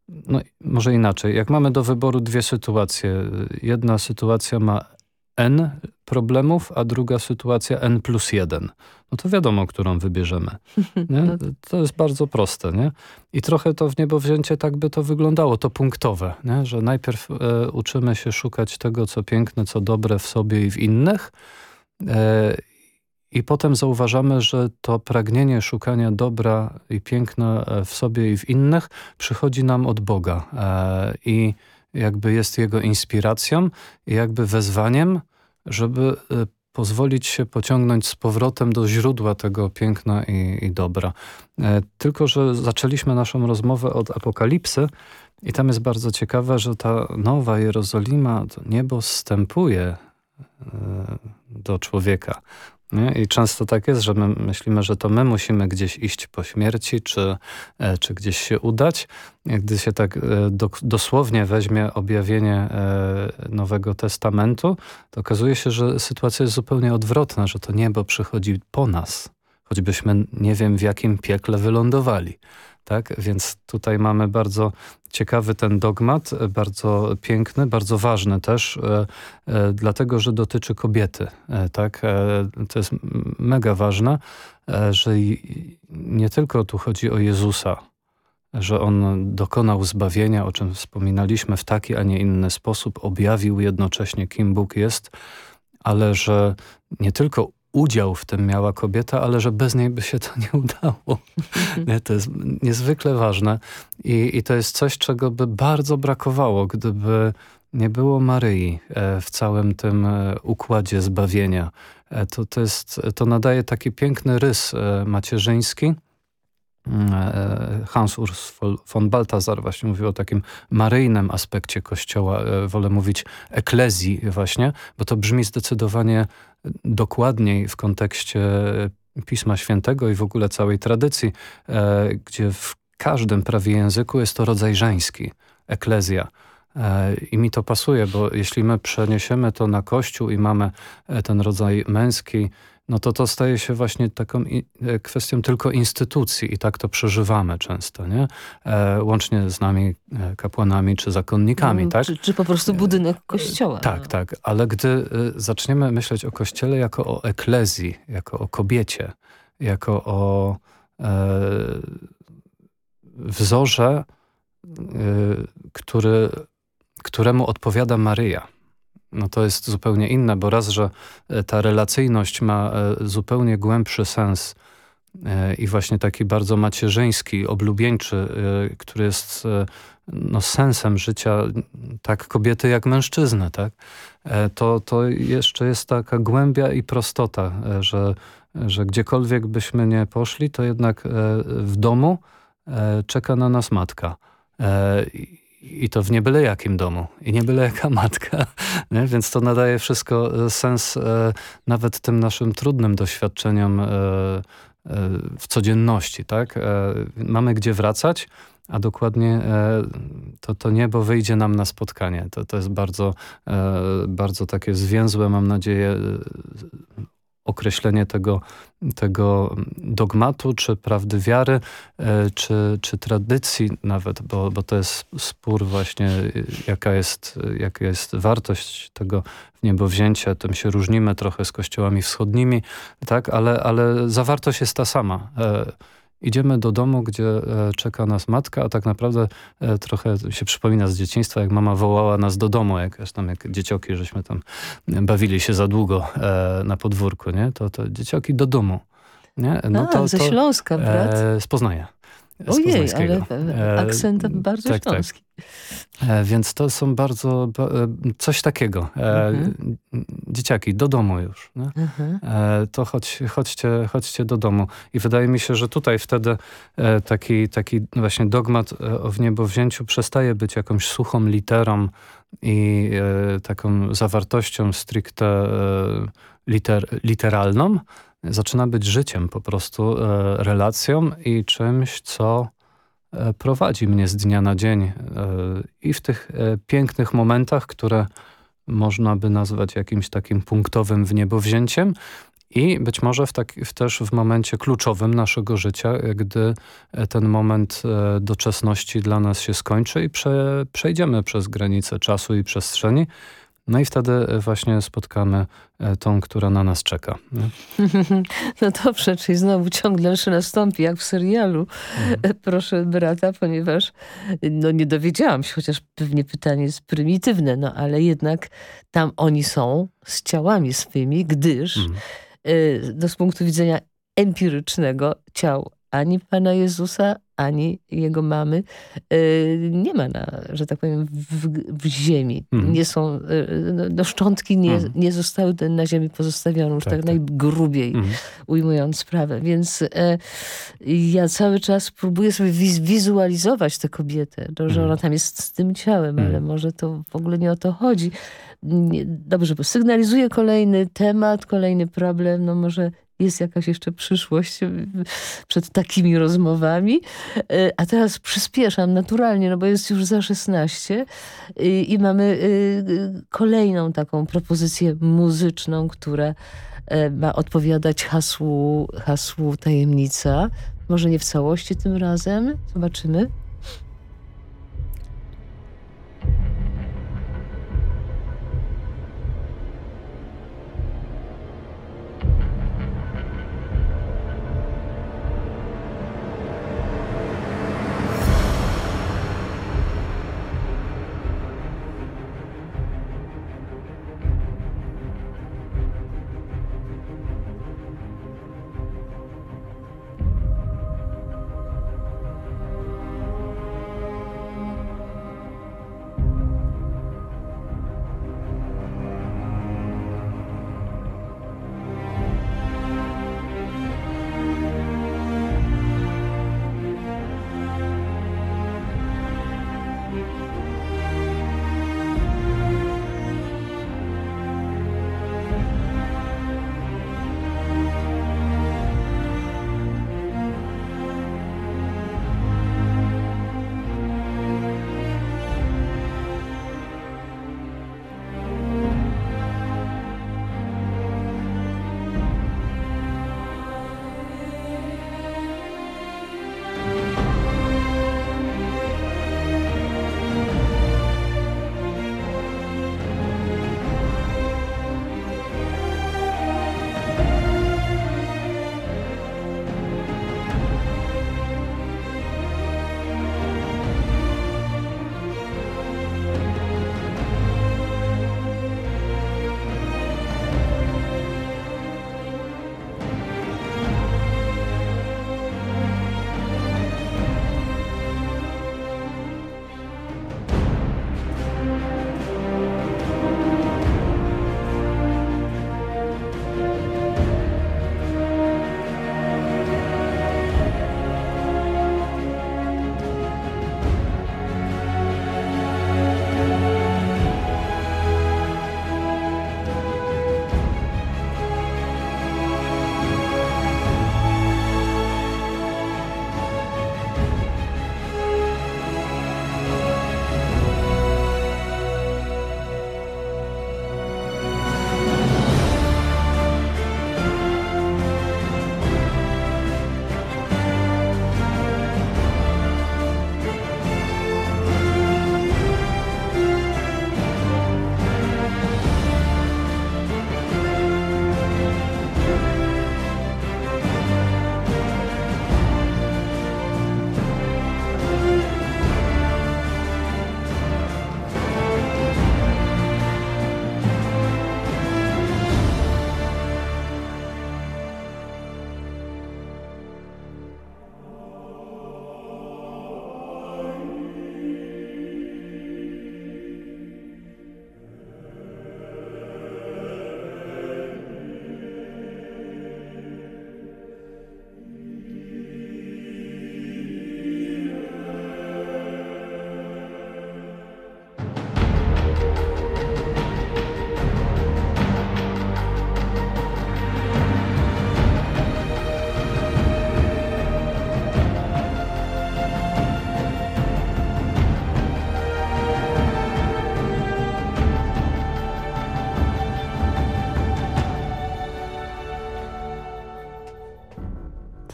No, może inaczej. Jak mamy do wyboru dwie sytuacje. Jedna sytuacja ma N problemów, a druga sytuacja N plus 1. No to wiadomo, którą wybierzemy. Nie? No to jest bardzo proste. Nie? I trochę to w niebowzięcie tak by to wyglądało, to punktowe. Nie? Że najpierw e, uczymy się szukać tego, co piękne, co dobre w sobie i w innych. E, I potem zauważamy, że to pragnienie szukania dobra i piękna e, w sobie i w innych przychodzi nam od Boga. E, I jakby jest jego inspiracją i jakby wezwaniem, żeby y, pozwolić się pociągnąć z powrotem do źródła tego piękna i, i dobra. E, tylko, że zaczęliśmy naszą rozmowę od Apokalipsy i tam jest bardzo ciekawe, że ta nowa Jerozolima, to niebo zstępuje e, do człowieka. Nie? I często tak jest, że my myślimy, że to my musimy gdzieś iść po śmierci, czy, e, czy gdzieś się udać. Gdy się tak e, do, dosłownie weźmie objawienie e, Nowego Testamentu, to okazuje się, że sytuacja jest zupełnie odwrotna, że to niebo przychodzi po nas, choćbyśmy nie wiem w jakim piekle wylądowali. Tak? Więc tutaj mamy bardzo ciekawy ten dogmat, bardzo piękny, bardzo ważny też, e, e, dlatego, że dotyczy kobiety. E, tak? To jest mega ważne, że nie tylko tu chodzi o Jezusa, że On dokonał zbawienia, o czym wspominaliśmy, w taki, a nie inny sposób, objawił jednocześnie, kim Bóg jest, ale że nie tylko udział w tym miała kobieta, ale że bez niej by się to nie udało. nie, to jest niezwykle ważne I, i to jest coś, czego by bardzo brakowało, gdyby nie było Maryi e, w całym tym e, układzie zbawienia. E, to, to, jest, to nadaje taki piękny rys macierzyński. Mm, Hans Urs von Balthasar właśnie mówił o takim maryjnym aspekcie Kościoła. Wolę mówić eklezji właśnie, bo to brzmi zdecydowanie dokładniej w kontekście Pisma Świętego i w ogóle całej tradycji, gdzie w każdym prawie języku jest to rodzaj żeński, eklezja. E, I mi to pasuje, bo jeśli my przeniesiemy to na Kościół i mamy e, ten rodzaj męski, no to to staje się właśnie taką e, kwestią tylko instytucji i tak to przeżywamy często, nie? Łącznie z nami kapłanami czy zakonnikami, no, tak? Czy, czy, po prostu budynek kościoła. Tak, no. tak, ale gdy zaczniemy myśleć o kościele jako o eklezji, jako o kobiecie, jako o e, wzorze, który któremu odpowiada Maryja. No to jest zupełnie inne, bo raz, że e, ta relacyjność ma e, zupełnie głębszy sens e, i właśnie taki bardzo macierzyński, oblubieńczy, który jest no, sensem życia tak kobiety jak mężczyzny, tak? To, to jeszcze jest taka głębia i prostota, że, że gdziekolwiek byśmy nie poszli, to jednak w domu czeka na nas matka. I to w nie byle jakim domu. I nie byle jaka matka. Nie? Więc to nadaje wszystko e, sens e, nawet tym naszym trudnym doświadczeniom e, e, w codzienności. Tak? E, mamy gdzie wracać, a dokładnie e, to, to niebo wyjdzie nam na spotkanie. To, to jest bardzo, bardzo takie zwięzłe, mam nadzieję, określenie tego, tego dogmatu, czy prawdy wiary, e, czy, czy tradycji nawet, bo, bo to jest spór właśnie, jaka jest, jaka jest wartość tego niebowzięcia. Tym się różnimy trochę z kościołami wschodnimi, tak, ale, ale zawartość jest ta sama. Idziemy do domu, gdzie e, czeka nas matka, a tak naprawdę e, trochę się przypomina z dzieciństwa, jak mama wołała nas do domu, jak tam jak dziecioki, żeśmy tam bawili się za długo e, na podwórku, nie? To, to dziecioki do domu. Nie? No a, to, ze Śląska, brat? E, z Poznania. Ojej, ale akcent bardzo tak, tak. śląski. Tak. Więc to są bardzo, coś takiego. Mhm. Dzieciaki, do domu już. Mhm. To chodź, chodźcie, chodźcie do domu. I wydaje mi się, że tutaj wtedy taki, taki właśnie dogmat o wniebowzięciu przestaje być jakąś suchą literą i taką zawartością stricte liter, literalną, zaczyna być życiem po prostu, e, relacją i czymś, co e, prowadzi mnie z dnia na dzień e, i w tych pięknych momentach, które można by nazwać jakimś takim punktowym wniebowzięciem i być może w tak, też w momencie kluczowym naszego życia, gdy ten moment doczesności dla nas się skończy i prze, przejdziemy przez granice czasu i przestrzeni, no i wtedy e, właśnie spotkamy e, tą, która na nas czeka. No dobrze, czyli znowu ciąg dalszy nastąpi, jak w serialu. Mhm. Proszę brata, ponieważ no nie dowiedziałam się, chociaż pewnie pytanie jest prymitywne, no ale jednak tam oni są z ciałami swymi, gdyż mhm. no, z punktu widzenia empirycznego ciał ani Pana Jezusa, ani jego mamy y, nie ma, na, że tak powiem, w, w ziemi. Mm. Nie są, y, no, no, szczątki nie, mm. nie zostały na ziemi pozostawione, już tak, tak, tak. najgrubiej mm. ujmując sprawę. Więc e, ja cały czas próbuję sobie wizualizować tę kobietę, to, że mhm. ona tam jest z tym ciałem, ale mhm. może to w ogóle nie o to chodzi. Dobrze, bo sygnalizuje kolejny temat, kolejny problem, no może jest jakaś jeszcze przyszłość e, przed takimi rozmowami. E, a teraz przyspieszam naturalnie, no bo jest już za 16 i mamy e, kolejną taką propozycję muzyczną, która ma odpowiadać hasłu, hasłu tajemnica. Może nie w całości tym razem. Zobaczymy.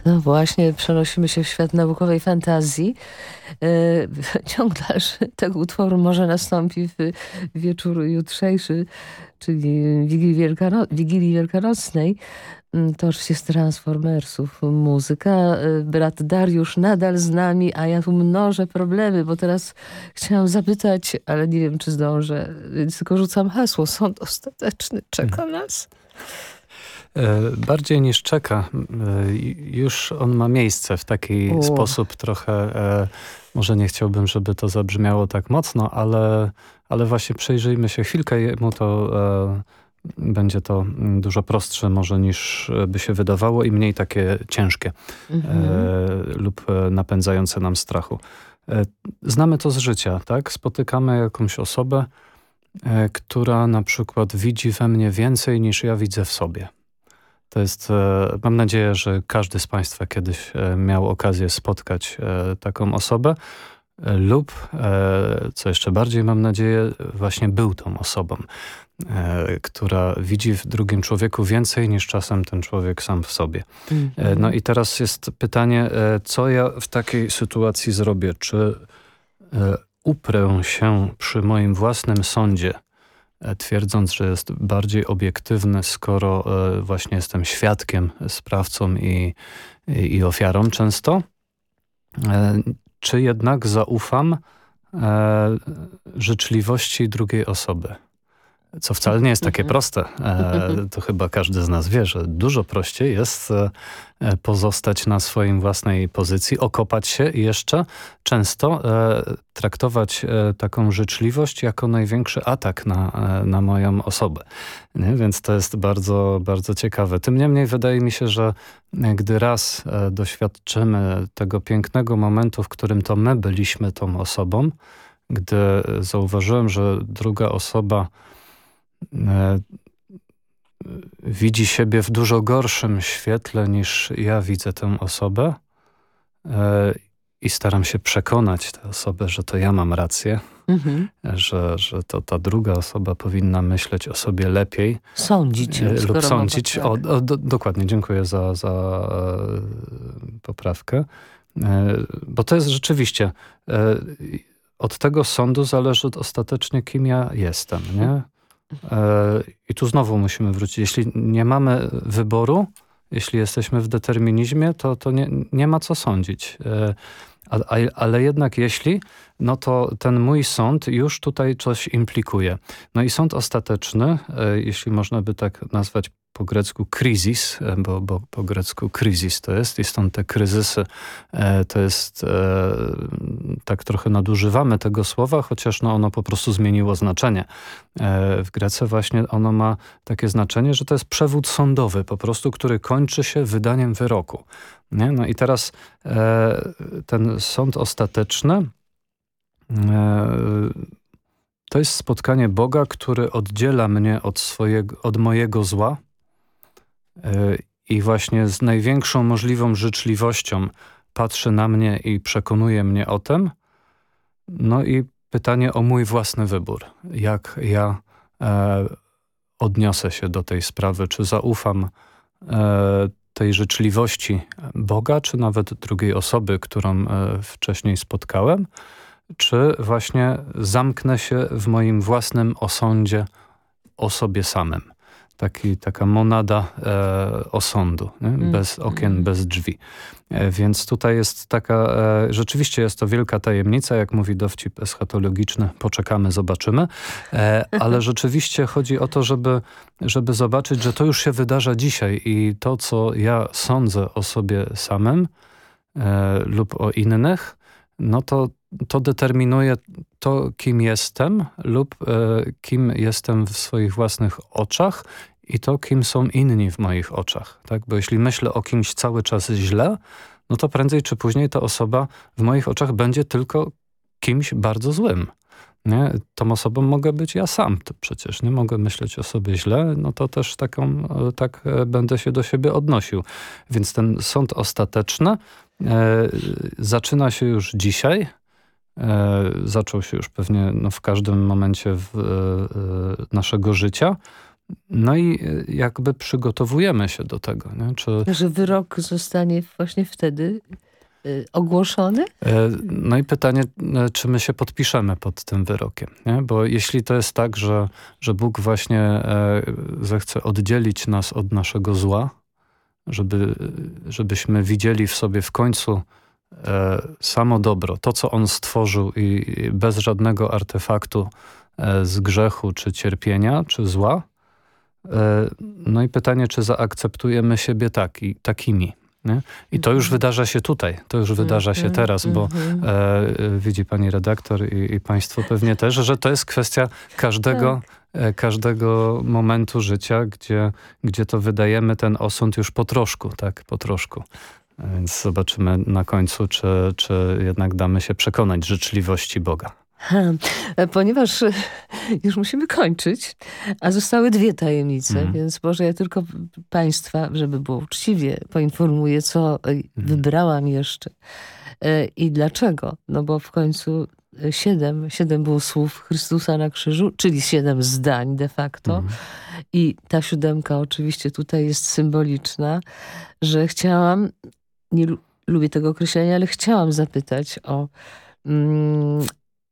No właśnie, przenosimy się w świat naukowej fantazji. E, ciąg dalszy tego utworu może nastąpi w wieczór jutrzejszy, czyli Wigilii, Wielkano Wigilii Wielkanocnej. Mm, to oczywiście z Transformersów muzyka. E, brat Dariusz nadal z nami, a ja tu mnożę problemy, bo teraz chciałam zapytać, ale nie wiem, czy zdążę, więc tylko rzucam hasło. Sąd ostateczny czeka hmm. nas? E, bardziej niż czeka. E, już on ma miejsce w taki U. sposób trochę, e, może nie chciałbym, żeby to zabrzmiało tak mocno, ale, ale właśnie przejrzyjmy się chwilkę jemu, to będzie to dużo prostsze może niż by się wydawało i mniej takie ciężkie mhm. lub napędzające nam strachu. Znamy to z życia, tak? Spotykamy jakąś osobę, która na przykład widzi we mnie więcej niż ja widzę w sobie. To jest, e, mam nadzieję, że każdy z Państwa kiedyś e, miał okazję spotkać e, taką osobę lub, co jeszcze bardziej mam nadzieję, właśnie był tą osobą, która widzi w drugim człowieku więcej niż czasem ten człowiek sam w sobie. No i teraz jest pytanie, co ja w takiej sytuacji zrobię? Czy uprę się przy moim własnym sądzie, twierdząc, że jest bardziej obiektywny, skoro e, właśnie jestem świadkiem, sprawcą i, i, i ofiarą często, e, czy jednak zaufam życzliwości drugiej osoby. Co wcale nie jest takie mhm. proste. E, to chyba każdy z nas wie, że dużo prościej jest e, pozostać na swojej własnej pozycji, okopać się i jeszcze często e, traktować taką życzliwość jako największy atak na, na moją osobę. Nie? Więc to jest bardzo, bardzo ciekawe. Tym niemniej wydaje mi się, że gdy raz doświadczymy tego pięknego momentu, w którym to my byliśmy tą osobą, gdy zauważyłem, że druga osoba E, widzi siebie w dużo gorszym świetle niż ja widzę tę osobę e, i staram się przekonać tę osobę, że to ja mam rację, mhm. że, że to ta druga osoba powinna myśleć o sobie lepiej. Sądzić. E, lub sądzić. Tak. O, o, do, dokładnie, dziękuję za, za poprawkę. Bo to jest rzeczywiście... Od tego sądu zależy ostatecznie, kim ja jestem. Nie? E, I tu znowu musimy wrócić. Jeśli nie mamy wyboru, jeśli jesteśmy w determinizmie, to, to nie, nie ma co sądzić. E, ale jednak jeśli, no to ten mój sąd już tutaj coś implikuje. No i sąd ostateczny, e, jeśli można by tak nazwać po grecku kryzys, e, bo, bo po grecku kryzys to jest i stąd te kryzysy e, to jest, e, tak trochę nadużywamy tego słowa, chociaż no ono po prostu zmieniło znaczenie. W Grece właśnie ono ma takie znaczenie, że to jest przewód sądowy po prostu, który kończy się wydaniem wyroku. Nie? No i teraz ten sąd ostateczny to jest spotkanie Boga, który oddziela mnie od, swojego, od mojego zła, i właśnie z największą możliwą życzliwością patrzy na mnie i przekonuje mnie o tym. No i pytanie o mój własny wybór. Jak ja e, odniosę się do tej sprawy, czy zaufam e, tej życzliwości Boga, czy nawet drugiej osoby, którą e, wcześniej spotkałem, czy właśnie zamknę się w moim własnym osądzie o sobie samym taki, taka monada e, osądu, mm. bez okien, mm. bez drzwi. E, więc tutaj jest taka, e, rzeczywiście jest to wielka tajemnica, jak mówi dowcip eschatologiczny, poczekamy, zobaczymy, e, ale rzeczywiście chodzi o to, żeby, żeby zobaczyć, że to już się wydarza dzisiaj i to, co ja sądzę o sobie samym e, lub o innych, no to to determinuje to, kim jestem lub e, kim jestem w swoich własnych oczach i to, kim są inni w moich oczach. Tak? Bo jeśli myślę o kimś cały czas źle, no to prędzej czy później ta osoba w moich oczach będzie tylko kimś bardzo złym. Nie? Tą osobą mogę być ja sam przecież. Nie mogę myśleć o sobie źle, no to też taką, e, tak e, będę się do siebie odnosił. Więc ten sąd ostateczny e, zaczyna się już dzisiaj, E, zaczął się już pewnie no, w każdym momencie w, e, naszego życia. no i jakby przygotowujemy się do tego. Nie? Czy, Że wyrok zostanie właśnie wtedy ogłoszony? E, no i pytanie, e, czy my się podpiszemy pod tym wyrokiem. Nie? Bo jeśli to jest tak, że, że Bóg właśnie e, zechce oddzielić nas od naszego zła, żeby, żebyśmy widzieli w sobie w końcu samo dobro, to co On stworzył i bez żadnego artefaktu z grzechu, czy cierpienia, czy zła. No i pytanie, czy zaakceptujemy siebie taki, takimi. Nie? I to już mhm. wydarza się tutaj, to już wydarza się mhm. teraz, bo mhm. e, widzi pani redaktor i, i, państwo pewnie też, że to jest kwestia każdego, tak. e, każdego momentu życia, gdzie, gdzie to wydajemy ten osąd już po troszku, tak, po troszku. Więc zobaczymy na końcu, czy, czy jednak damy się przekonać życzliwości Boga. E, ponieważ e, już musimy kończyć, a zostały dwie tajemnice, mm. więc może ja tylko Państwa, żeby było uczciwie, poinformuję, co mm. wybrałam jeszcze i dlaczego. No bo w końcu siedem, siedem było słów Chrystusa na krzyżu, czyli siedem zdań de facto. Mm. I ta siódemka oczywiście tutaj jest symboliczna, że chciałam, nie lubię tego określenia, ale chciałam zapytać o mm,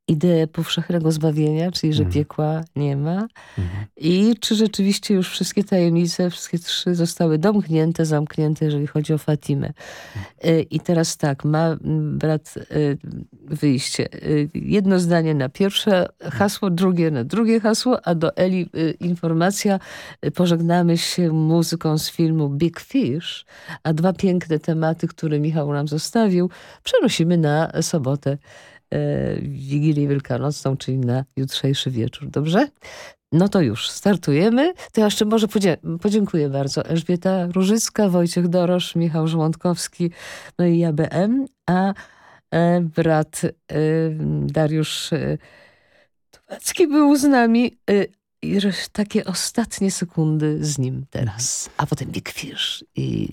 ideę powszechnego zbawienia, czyli że mhm. piekła nie ma. Mhm. I czy rzeczywiście już wszystkie tajemnice, wszystkie trzy zostały domknięte, zamknięte, jeżeli chodzi o Fatimę. Mhm. I teraz tak, ma brat e, wyjście. E, jedno zdanie na pierwsze hasło, drugie na drugie hasło, a do Eli informacja. Pożegnamy się muzyką z filmu Big Fish, a dwa piękne tematy, które Michał nam zostawił, przenosimy na sobotę. E, Wigilię Wielkanocną, czyli na jutrzejszy wieczór. Dobrze? No to już, startujemy. To ja jeszcze może podziękuję bardzo. Elżbieta Różycka, Wojciech Dorosz, Michał Żołądkowski, no i ja BM, a e, brat e, Dariusz Tuwacki był z nami. I takie ostatnie sekundy z nim teraz. A potem Big Fish i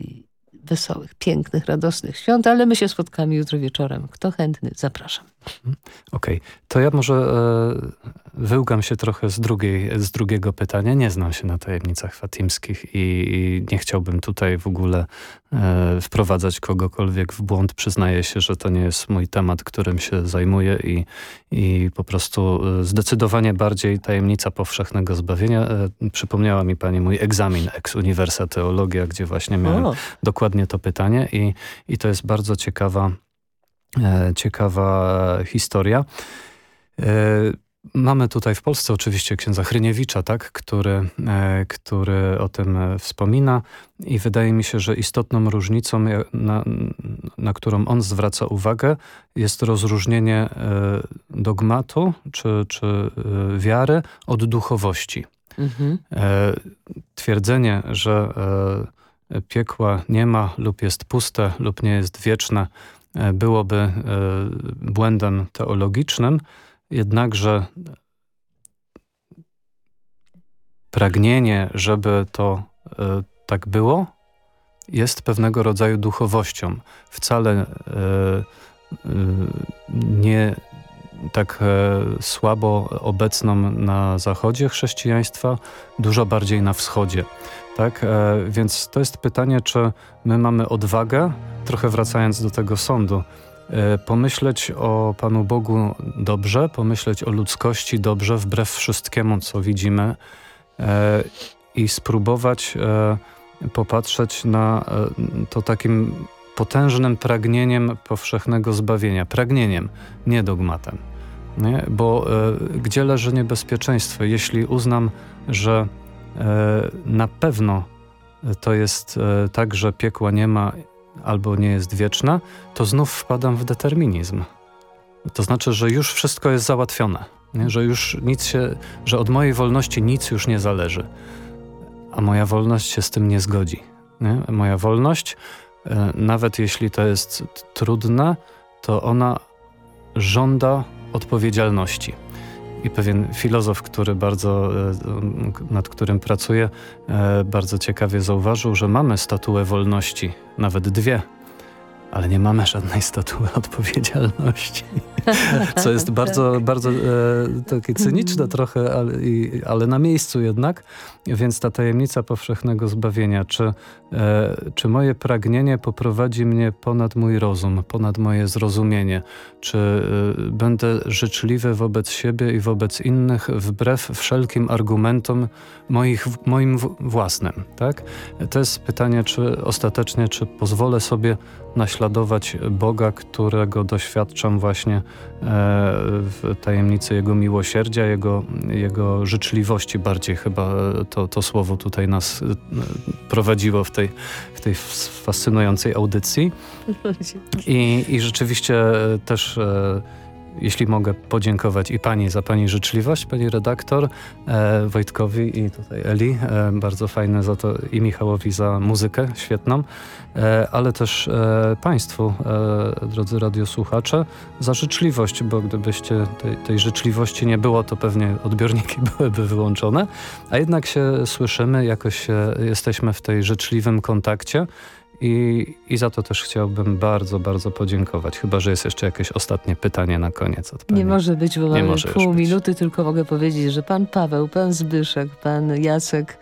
wesołych, pięknych, radosnych świąt, ale my się spotkamy jutro wieczorem. Kto chętny, zapraszam. Mhm. Okej, okay. to ja może e, wyłgam się trochę z, drugiej, z drugiego pytania. Nie znam się na tajemnicach fatimskich i, i nie chciałbym tutaj w ogóle wprowadzać kogokolwiek w błąd. Przyznaję się, że to nie jest mój temat, którym się zajmuję i, i po prostu e, zdecydowanie bardziej tajemnica powszechnego zbawienia. E, przypomniała mi pani mój egzamin ex universa teologia, gdzie właśnie miałem o. dokładnie to pytanie i, i to jest bardzo ciekawa E, ciekawa historia. E, mamy tutaj w Polsce oczywiście księdza Hryniewicza, tak, który, e, który o tym wspomina i wydaje mi się, że istotną różnicą, na, na którą on zwraca uwagę, jest rozróżnienie dogmatu czy, czy wiary od duchowości. Mhm. Twierdzenie, że piekła nie ma lub jest puste lub nie jest wieczne, E, byłoby e, błędem teologicznym, jednakże pragnienie, żeby to e, tak było, jest pewnego rodzaju duchowością. Wcale nie tak słabo obecną na zachodzie chrześcijaństwa, dużo bardziej na wschodzie. Tak? Więc to jest pytanie, czy my mamy odwagę trochę wracając do tego sądu, pomyśleć o Panu Bogu dobrze, pomyśleć o ludzkości dobrze, wbrew wszystkiemu, co widzimy e, i spróbować e, popatrzeć na to takim potężnym pragnieniem powszechnego zbawienia. Pragnieniem, nie dogmatem. Nie? Bo gdzie leży niebezpieczeństwo? Jeśli uznam, że na pewno to jest tak, że piekła nie ma albo nie jest wieczna, to znów wpadam w determinizm. To znaczy, że już wszystko jest załatwione, nie? że już nic się, że od mojej wolności nic już nie zależy. A moja wolność się z tym nie zgodzi. Nie? Moja wolność, e, nawet jeśli to jest trudne, to ona żąda odpowiedzialności. I pewien filozof, który bardzo, e, nad którym pracuję, e, bardzo ciekawie zauważył, że mamy statuę wolności, nawet dwie, ale nie mamy żadnej statuły odpowiedzialności. co jest bardzo, bardzo e, takie cyniczne trochę, ale, i, ale na miejscu jednak. Więc ta tajemnica powszechnego zbawienia. Czy, e, czy moje pragnienie poprowadzi mnie ponad mój rozum, ponad moje zrozumienie? Czy e, będę życzliwy wobec siebie i wobec innych wbrew wszelkim argumentom moich, moim własnym? Tak? To jest pytanie, czy ostatecznie, czy pozwolę sobie naśladować Boga, którego doświadczam właśnie e, w tajemnicy Jego miłosierdzia, Jego, Jego życzliwości bardziej chyba to, to słowo tutaj nas e, prowadziło w tej, w tej fascynującej audycji. I, i rzeczywiście też e, jeśli mogę podziękować i pani za pani życzliwość, pani redaktor, e, Wojtkowi i tutaj Eli, e, bardzo fajne za to i Michałowi za muzykę świetną, e, ale też e, państwu, e, drodzy radiosłuchacze, za życzliwość, bo gdybyście tej, tej życzliwości nie było, to pewnie odbiorniki byłyby wyłączone, a jednak się słyszymy, jakoś jesteśmy w tej życzliwym kontakcie i, I za to też chciałbym bardzo, bardzo podziękować. Chyba, że jest jeszcze jakieś ostatnie pytanie na koniec od pani. Nie może być, bo mamy pół minuty, tylko mogę powiedzieć, że pan Paweł, pan Zbyszek, pan Jacek,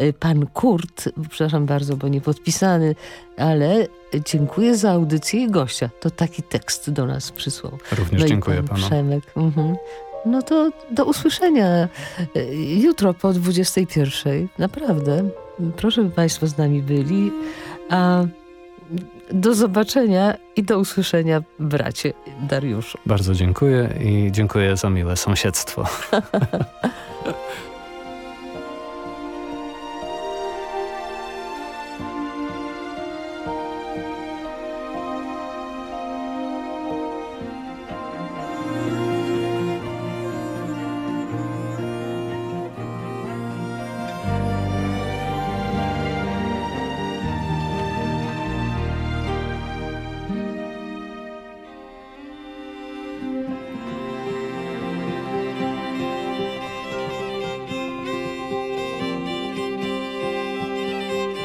y, pan Kurt, przepraszam bardzo, bo nie podpisany, ale dziękuję za audycję i gościa. To taki tekst do nas przysłał. Również no dziękuję pan panu. Przemek. Mhm. No to do usłyszenia y, jutro po 21. Naprawdę. Proszę by Państwo z nami byli. A do zobaczenia i do usłyszenia, bracie Dariuszu. Bardzo dziękuję i dziękuję za miłe sąsiedztwo.